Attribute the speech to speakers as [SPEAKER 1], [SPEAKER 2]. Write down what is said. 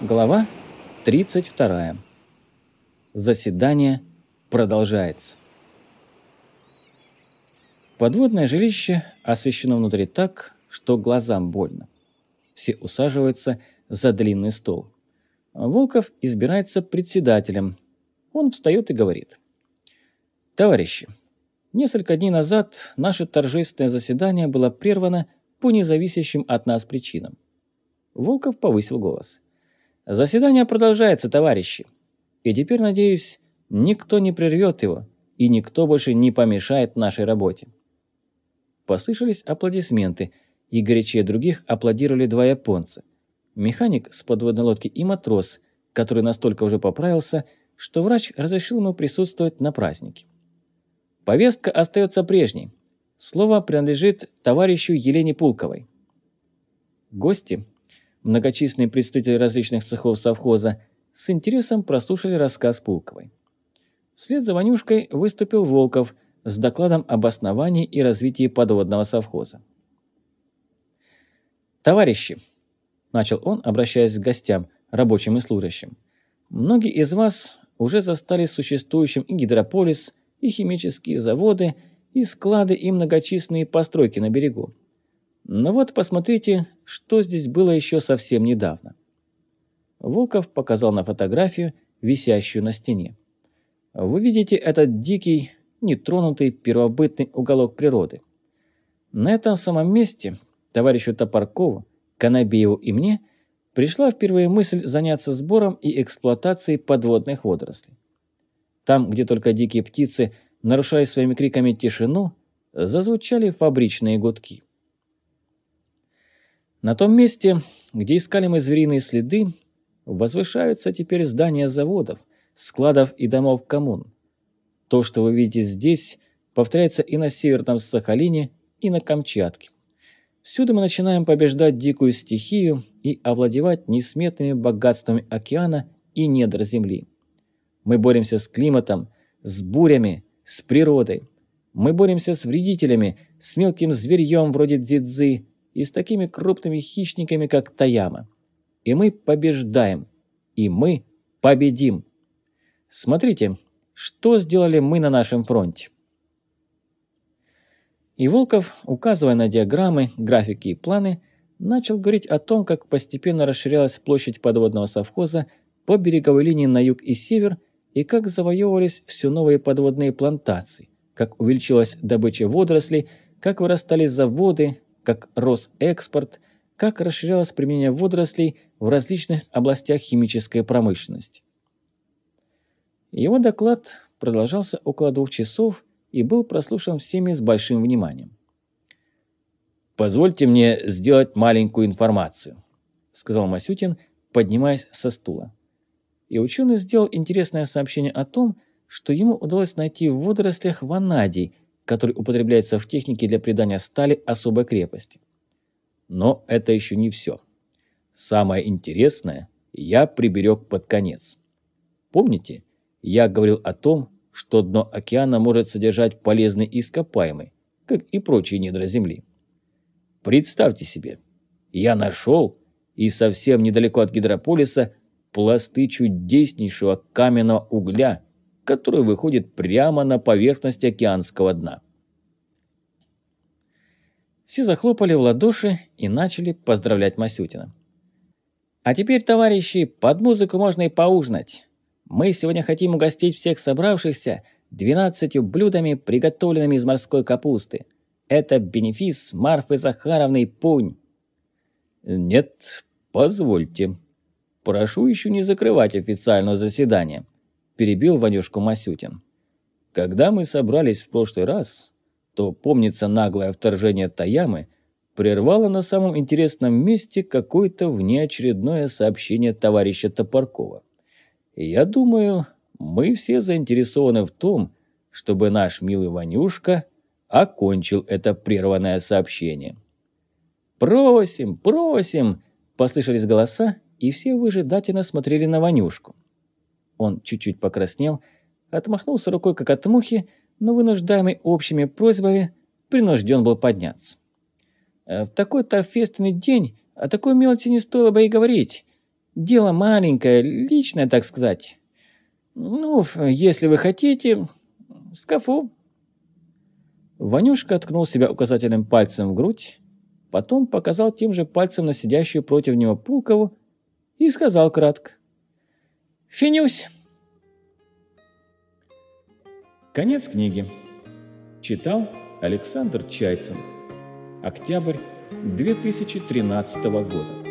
[SPEAKER 1] Глава 32. Заседание продолжается. Подводное жилище освещено внутри так, что глазам больно. Все усаживаются за длинный стол. Волков избирается председателем. Он встает и говорит. «Товарищи, несколько дней назад наше торжественное заседание было прервано по независящим от нас причинам. Волков повысил голос. «Заседание продолжается, товарищи. И теперь, надеюсь, никто не прервет его, и никто больше не помешает нашей работе». Послышались аплодисменты, и горячее других аплодировали два японца. Механик с подводной лодки и матрос, который настолько уже поправился, что врач разрешил ему присутствовать на празднике. Повестка остается прежней. Слово принадлежит товарищу Елене Пулковой. Гости многочисленные представители различных цехов совхоза, с интересом прослушали рассказ Пулковой. Вслед за Ванюшкой выступил Волков с докладом об основании и развитии подводного совхоза. «Товарищи!» – начал он, обращаясь к гостям, рабочим и служащим. «Многие из вас уже застали существующим и гидрополис, и химические заводы, и склады, и многочисленные постройки на берегу. Но вот посмотрите, что здесь было еще совсем недавно. Волков показал на фотографию, висящую на стене. Вы видите этот дикий, нетронутый первобытный уголок природы. На этом самом месте товарищу Топоркову, Конобееву и мне пришла впервые мысль заняться сбором и эксплуатацией подводных водорослей. Там, где только дикие птицы нарушая своими криками тишину, зазвучали фабричные гудки. На том месте, где искали мы звериные следы, возвышаются теперь здания заводов, складов и домов коммун. То, что вы видите здесь, повторяется и на Северном Сахалине, и на Камчатке. Всюду мы начинаем побеждать дикую стихию и овладевать несметными богатствами океана и недр земли. Мы боремся с климатом, с бурями, с природой. Мы боремся с вредителями, с мелким зверьем вроде дзидзы, и с такими крупными хищниками, как Таяма. И мы побеждаем. И мы победим. Смотрите, что сделали мы на нашем фронте. И Волков, указывая на диаграммы, графики и планы, начал говорить о том, как постепенно расширялась площадь подводного совхоза по береговой линии на юг и север, и как завоевывались все новые подводные плантации, как увеличилась добыча водорослей, как вырастали заводы, как рос экспорт, как расширялось применение водорослей в различных областях химической промышленности. Его доклад продолжался около двух часов и был прослушан всеми с большим вниманием. «Позвольте мне сделать маленькую информацию», — сказал Масютин, поднимаясь со стула. И ученый сделал интересное сообщение о том, что ему удалось найти в водорослях ванадий, который употребляется в технике для придания стали особой крепости. Но это еще не все. Самое интересное я приберег под конец. Помните, я говорил о том, что дно океана может содержать полезные ископаемые, как и прочие недра Земли. Представьте себе, я нашел и совсем недалеко от гидрополиса пласты чудеснейшего каменного угля – который выходит прямо на поверхность океанского дна. Все захлопали в ладоши и начали поздравлять Масютина. «А теперь, товарищи, под музыку можно и поужинать. Мы сегодня хотим угостить всех собравшихся двенадцатью блюдами, приготовленными из морской капусты. Это бенефис Марфы Захаровны Пунь». «Нет, позвольте. Прошу еще не закрывать официальное заседание перебил Ванюшку Масютин. Когда мы собрались в прошлый раз, то, помнится, наглое вторжение Таямы прервало на самом интересном месте какое-то внеочередное сообщение товарища Топоркова. Я думаю, мы все заинтересованы в том, чтобы наш милый Ванюшка окончил это прерванное сообщение. «Просим, просим!» – послышались голоса, и все выжидательно смотрели на Ванюшку. Он чуть-чуть покраснел, отмахнулся рукой, как от мухи, но вынуждаемый общими просьбами принужден был подняться. «Э, «В такой торжественный день о такой мелочи не стоило бы и говорить. Дело маленькое, личное, так сказать. Ну, если вы хотите, в скафу». Ванюшка ткнул себя указательным пальцем в грудь, потом показал тем же пальцем на сидящую против него Пулкову и сказал кратко. «Финюсь». Конец книги. Читал Александр Чайцин. Октябрь 2013 года.